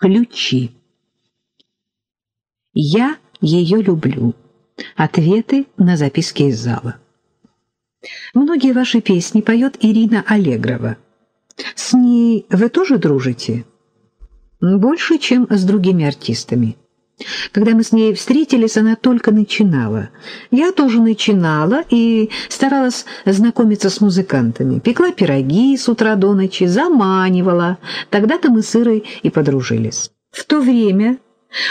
Ключи. Я ее люблю. Ответы на записки из зала. Многие ваши песни поет Ирина Аллегрова. С ней вы тоже дружите? Больше, чем с другими артистами. Когда мы с ней встретились, она только начинала. Я тоже начинала и старалась знакомиться с музыкантами. Пекла пироги с утра до ночи, заманивала. Тогда-то мы с Ирой и подружились. В то время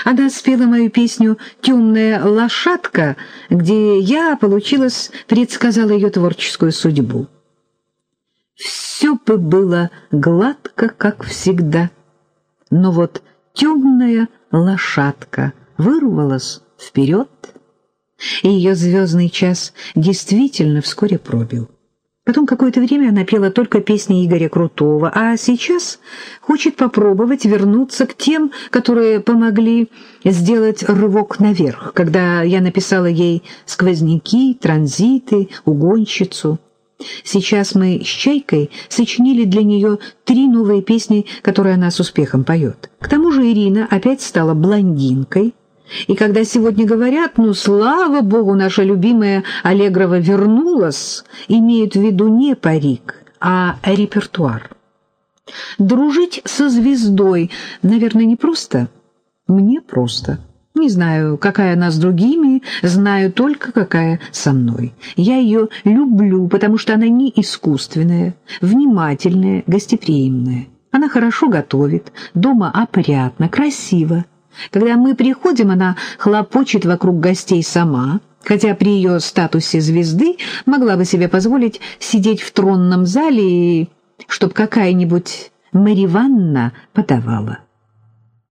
она спела мою песню «Темная лошадка», где я, получилось, предсказала ее творческую судьбу. Все бы было гладко, как всегда. Но вот темная лошадка вырвалась вперед, и ее звездный час действительно вскоре пробил. Потом какое-то время она пела только песни Игоря Крутого, а сейчас хочет попробовать вернуться к тем, которые помогли сделать рывок наверх, когда я написала ей «Сквозняки», «Транзиты», «Угонщицу». Сейчас мы с Чайкой сочинили для нее три новые песни, которые она с успехом поет. К тому же Ирина опять стала блондинкой, и когда сегодня говорят, ну, слава богу, наша любимая Аллегрова вернулась, имеют в виду не парик, а репертуар. Дружить со звездой, наверное, не просто. Мне просто. Не знаю, какая она с другими, знаю только, какая со мной. Я ее люблю, потому что она не искусственная, внимательная, гостеприимная. Она хорошо готовит, дома опрятно, красиво. Когда мы приходим, она хлопочет вокруг гостей сама, хотя при ее статусе звезды могла бы себе позволить сидеть в тронном зале и чтоб какая-нибудь Мэри Ванна подавала.